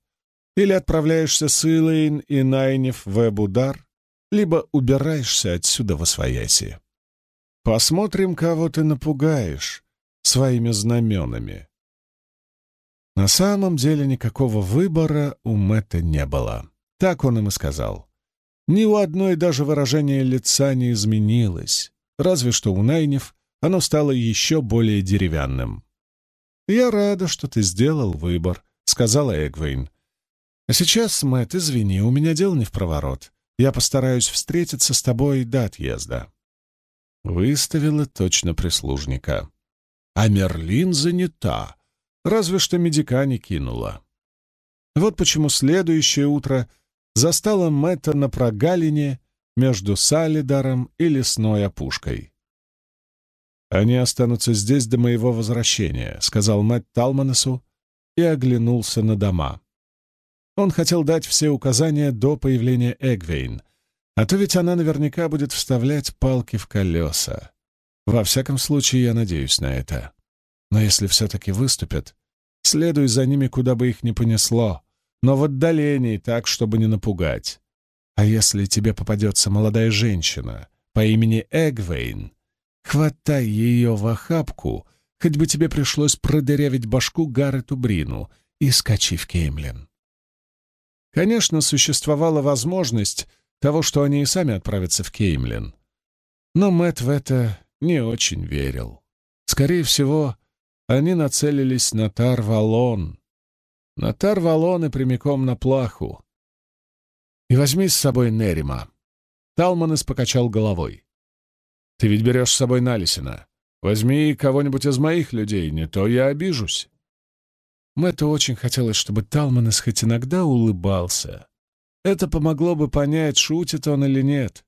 Или отправляешься с Илэйн и Найнев в Эбудар, либо убираешься отсюда во свояси. Посмотрим, кого ты напугаешь своими знаменами». На самом деле никакого выбора у Мэтта не было. Так он им и сказал. Ни у одной даже выражение лица не изменилось, разве что у Найнев оно стало еще более деревянным. «Я рада, что ты сделал выбор», — сказала Эгвейн. «А сейчас, Мэтт, извини, у меня дел не в проворот. Я постараюсь встретиться с тобой до отъезда». Выставила точно прислужника. А Мерлин занята, разве что медика не кинула. Вот почему следующее утро застала Мэтта на прогалине между Салидаром и лесной опушкой. «Они останутся здесь до моего возвращения», — сказал Мэтт Талманесу и оглянулся на дома. Он хотел дать все указания до появления Эгвейн, а то ведь она наверняка будет вставлять палки в колеса. Во всяком случае, я надеюсь на это. Но если все-таки выступят, следуй за ними, куда бы их ни понесло, но в отдалении так, чтобы не напугать. А если тебе попадется молодая женщина по имени Эгвейн, хватай ее в охапку, хоть бы тебе пришлось продырявить башку Гаррету Брину и скачи в Кеймлин. Конечно, существовала возможность того, что они и сами отправятся в Кеймлин. Но Мэт в это не очень верил. Скорее всего, они нацелились на Тарвалон, на Тарвалон и прямиком на плаху. И возьми с собой Нерима. Талманес покачал головой. Ты ведь берешь с собой Налисина. Возьми кого-нибудь из моих людей, не то я обижусь. Мэтту очень хотелось, чтобы Талманес хоть иногда улыбался. Это помогло бы понять, шутит он или нет.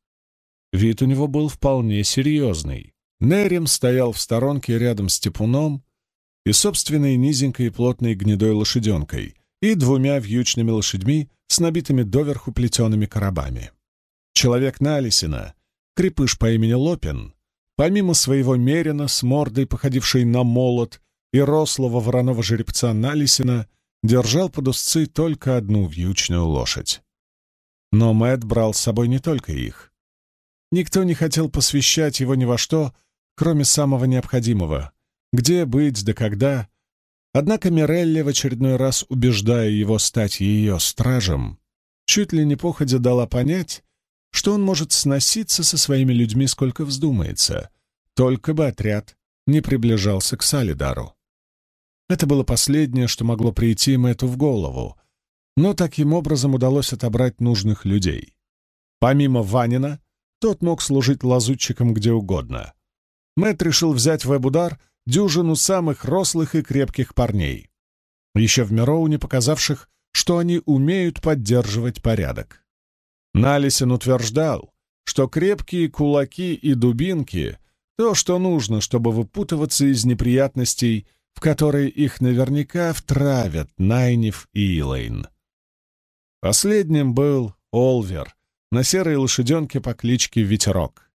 Вид у него был вполне серьезный. Нерим стоял в сторонке рядом с Типуном, и собственной низенькой и плотной гнедой лошаденкой и двумя вьючными лошадьми с набитыми доверху плетеными коробами. Человек Налисина, крепыш по имени Лопин, помимо своего мерина с мордой, походившей на молот, и рослого вороного жеребца Налисина, держал под узцы только одну вьючную лошадь. Но Мэт брал с собой не только их. Никто не хотел посвящать его ни во что, кроме самого необходимого где быть да когда. Однако Мирелли, в очередной раз убеждая его стать ее стражем, чуть ли не походя дала понять, что он может сноситься со своими людьми сколько вздумается, только бы отряд не приближался к Салидару. Это было последнее, что могло прийти Мэтту в голову, но таким образом удалось отобрать нужных людей. Помимо Ванина, тот мог служить лазутчиком где угодно. Мэтт решил взять в Эбудар дюжину самых рослых и крепких парней, еще в Мироуне показавших, что они умеют поддерживать порядок. Налисен утверждал, что крепкие кулаки и дубинки — то, что нужно, чтобы выпутываться из неприятностей, в которые их наверняка втравят Найниф и Илэйн. Последним был Олвер на серой лошаденке по кличке Ветерок.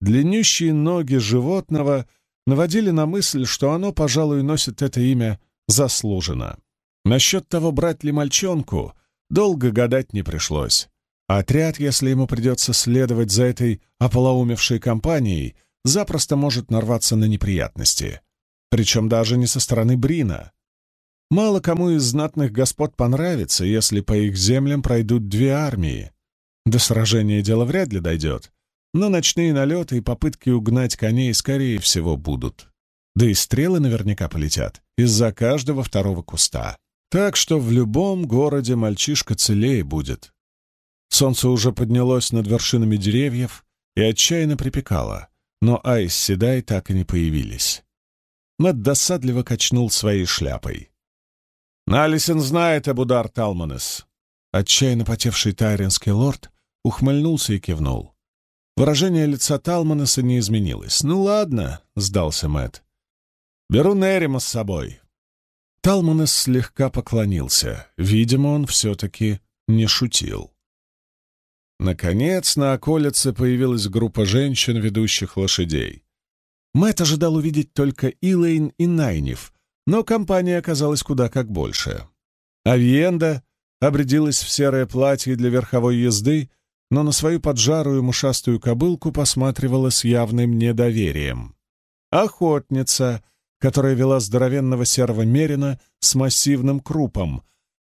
Длиннющие ноги животного наводили на мысль, что оно, пожалуй, носит это имя заслуженно. Насчет того, брать ли мальчонку, долго гадать не пришлось. Отряд, если ему придется следовать за этой ополоумевшей компанией, запросто может нарваться на неприятности. Причем даже не со стороны Брина. Мало кому из знатных господ понравится, если по их землям пройдут две армии. До сражения дело вряд ли дойдет, но ночные налеты и попытки угнать коней, скорее всего, будут. Да и стрелы наверняка полетят из-за каждого второго куста. Так что в любом городе мальчишка целее будет. Солнце уже поднялось над вершинами деревьев и отчаянно припекало, но Айс Седай так и не появились. Мэтт досадливо качнул своей шляпой. «Налисен знает об удар Талманес!» Отчаянно потевший тайренский лорд ухмыльнулся и кивнул. Выражение лица Талманеса не изменилось. «Ну ладно», — сдался Мэт. «Беру Нерима с собой». Талманес слегка поклонился. Видимо, он все-таки не шутил. Наконец, на околице появилась группа женщин, ведущих лошадей. Мэт ожидал увидеть только Илэйн и Найниф, но компания оказалась куда как больше. Авиенда обрядилась в серое платье для верховой езды но на свою поджарую мушастую кобылку посматривала с явным недоверием. Охотница, которая вела здоровенного серого мерина с массивным крупом,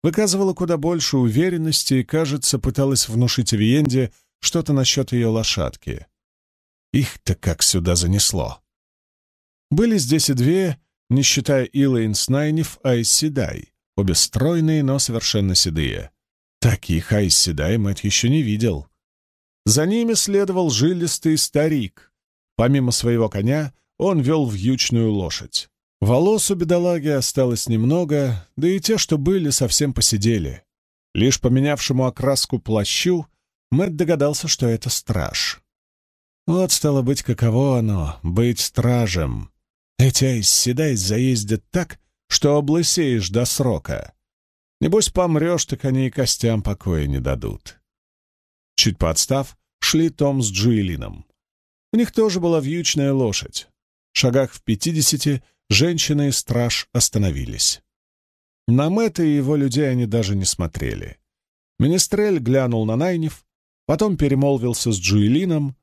выказывала куда больше уверенности и, кажется, пыталась внушить Авиенде что-то насчет ее лошадки. Их-то как сюда занесло. Были здесь и две, не считая Илэйн Снайнев, Айсседай, обе стройные, но совершенно седые. Таких Айсседай Мэтт еще не видел. За ними следовал жилистый старик. Помимо своего коня, он вел вьючную лошадь. Волос у бедолаги осталось немного, да и те, что были, совсем посидели. Лишь поменявшему окраску плащу, Мэтт догадался, что это страж. Вот, стало быть, каково оно — быть стражем. Эти айсседай заездят так, что облысеешь до срока. Небось, помрешь, так они и костям покоя не дадут. Чуть подстав, шли Том с Джуэлином. У них тоже была вьючная лошадь. В шагах в пятидесяти женщина и страж остановились. На Мэтта и его людей они даже не смотрели. Министрель глянул на Найнев, потом перемолвился с Джуэлином,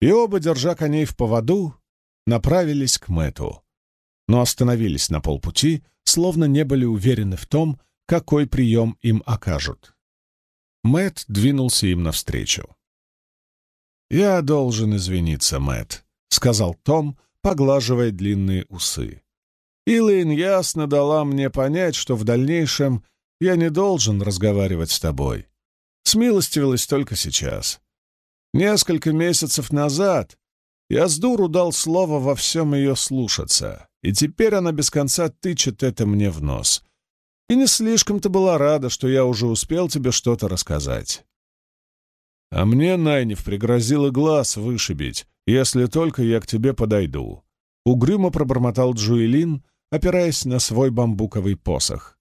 и оба, держа коней в поводу, направились к Мэту, но остановились на полпути, словно не были уверены в том, какой прием им окажут. Мэт двинулся им навстречу. «Я должен извиниться, Мэт, сказал Том, поглаживая длинные усы. «Илэйн ясно дала мне понять, что в дальнейшем я не должен разговаривать с тобой. Смилостивилась только сейчас. Несколько месяцев назад я с дуру дал слово во всем ее слушаться, и теперь она без конца тычет это мне в нос, и не слишком-то была рада, что я уже успел тебе что-то рассказать. А мне Найнев пригрозила глаз вышибить, если только я к тебе подойду. Угрюмо пробормотал Джуэлин, опираясь на свой бамбуковый посох.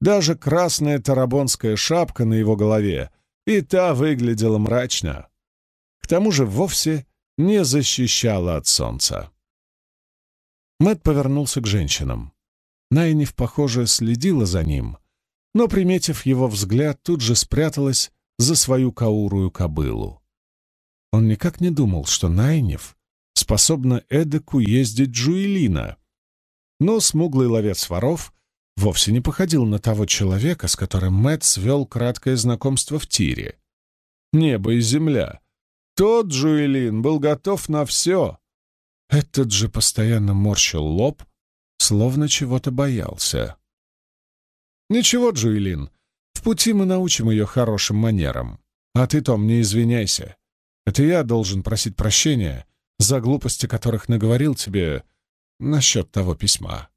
Даже красная тарабонская шапка на его голове и та выглядела мрачно. К тому же вовсе не защищала от солнца. Мэт повернулся к женщинам. Найниф, похоже, следила за ним, но, приметив его взгляд, тут же спряталась за свою каурую кобылу. Он никак не думал, что Найниф способна эдаку ездить Джуэлина, но смуглый ловец воров вовсе не походил на того человека, с которым Мэтт свел краткое знакомство в тире. Небо и земля. Тот Джуэлин был готов на все. Этот же постоянно морщил лоб, словно чего-то боялся. «Ничего, Джуэлин, в пути мы научим ее хорошим манерам. А ты, Том, не извиняйся. Это я должен просить прощения за глупости, которых наговорил тебе насчет того письма.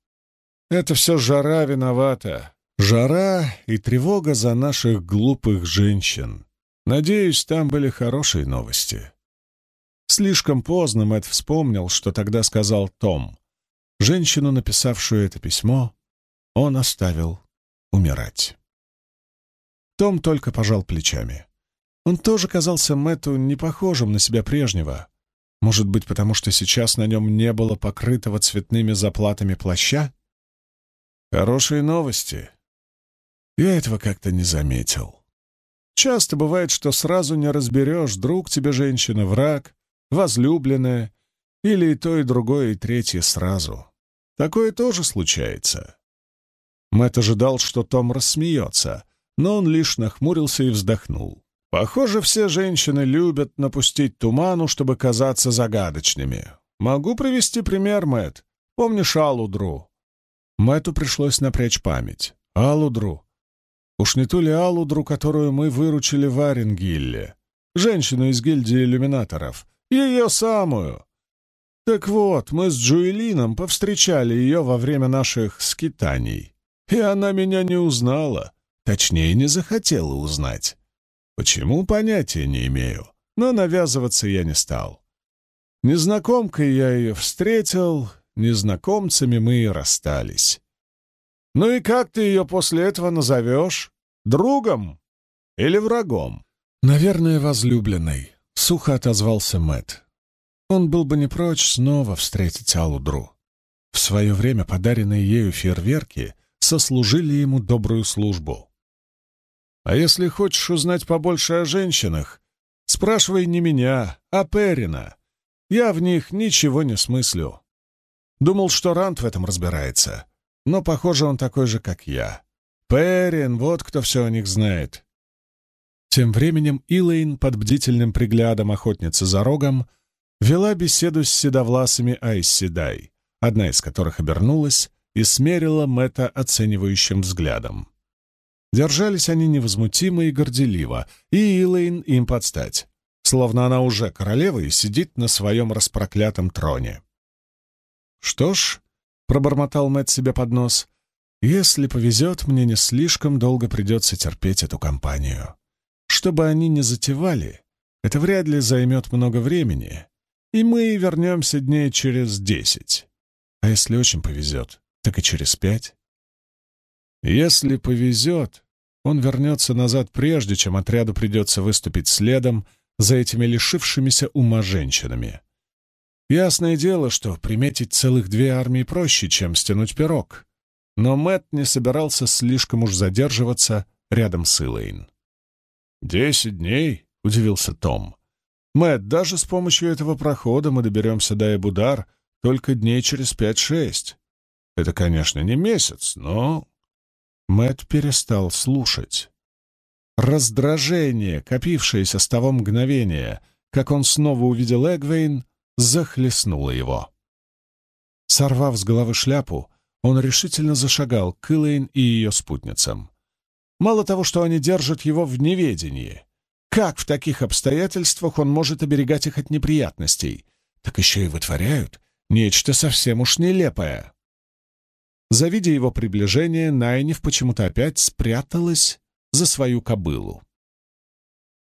Это все жара виновата. Жара и тревога за наших глупых женщин. Надеюсь, там были хорошие новости. Слишком поздно Мэтт вспомнил, что тогда сказал Том. Женщину, написавшую это письмо, он оставил умирать. Том только пожал плечами. Он тоже казался Мэтту не похожим на себя прежнего. Может быть, потому что сейчас на нем не было покрытого цветными заплатами плаща? Хорошие новости. Я этого как-то не заметил. Часто бывает, что сразу не разберешь, друг тебе женщина, враг, возлюбленная, или и то, и другое, и третье сразу. Такое тоже случается. Мэтт ожидал, что Том рассмеется, но он лишь нахмурился и вздохнул. Похоже, все женщины любят напустить туману, чтобы казаться загадочными. Могу привести пример, Мэт. Помнишь Алудру? Мэту пришлось напрячь память. Алудру. Уж не ту ли Алудру, которую мы выручили в Аренгилле? Женщину из гильдии иллюминаторов. Ее самую. Так вот, мы с Джуэлином повстречали ее во время наших скитаний. И она меня не узнала. Точнее, не захотела узнать. Почему, понятия не имею, но навязываться я не стал. Незнакомкой я ее встретил, незнакомцами мы и расстались. Ну и как ты ее после этого назовешь? Другом или врагом? Наверное, возлюбленной, — сухо отозвался Мэт. Он был бы не прочь снова встретить Алудру. В свое время подаренные ею фейерверки сослужили ему добрую службу. А если хочешь узнать побольше о женщинах, спрашивай не меня, а Перина. Я в них ничего не смыслю. Думал, что Рант в этом разбирается, но, похоже, он такой же, как я. Перин, вот кто все о них знает. Тем временем Илэйн под бдительным приглядом охотницы за рогом вела беседу с седовласыми Айсседай, одна из которых обернулась и смерила Мэтта оценивающим взглядом. Держались они невозмутимо и горделиво, и Илэйн им подстать, словно она уже королева и сидит на своем распроклятом троне. «Что ж», — пробормотал Мэтт себе под нос, — «если повезет, мне не слишком долго придется терпеть эту компанию. Что бы они ни затевали, это вряд ли займет много времени, и мы вернемся дней через десять. А если очень повезет, так и через пять. Если повезет, он вернется назад прежде, чем отряду придется выступить следом за этими лишившимися ума женщинами. Ясное дело, что приметить целых две армии проще, чем стянуть пирог. Но Мэт не собирался слишком уж задерживаться рядом с Илэйн. «Десять дней?» — удивился Том. Мэт, даже с помощью этого прохода мы доберемся до Эбудар только дней через пять-шесть. Это, конечно, не месяц, но Мэт перестал слушать. Раздражение, копившееся с того мгновения, как он снова увидел Эгвейн, захлестнуло его. Сорвав с головы шляпу, он решительно зашагал к Илэйн и ее спутницам. Мало того, что они держат его в неведении, как в таких обстоятельствах он может оберегать их от неприятностей, так еще и вытворяют нечто совсем уж нелепое. Завидя его приближение, Найниф почему-то опять спряталась за свою кобылу.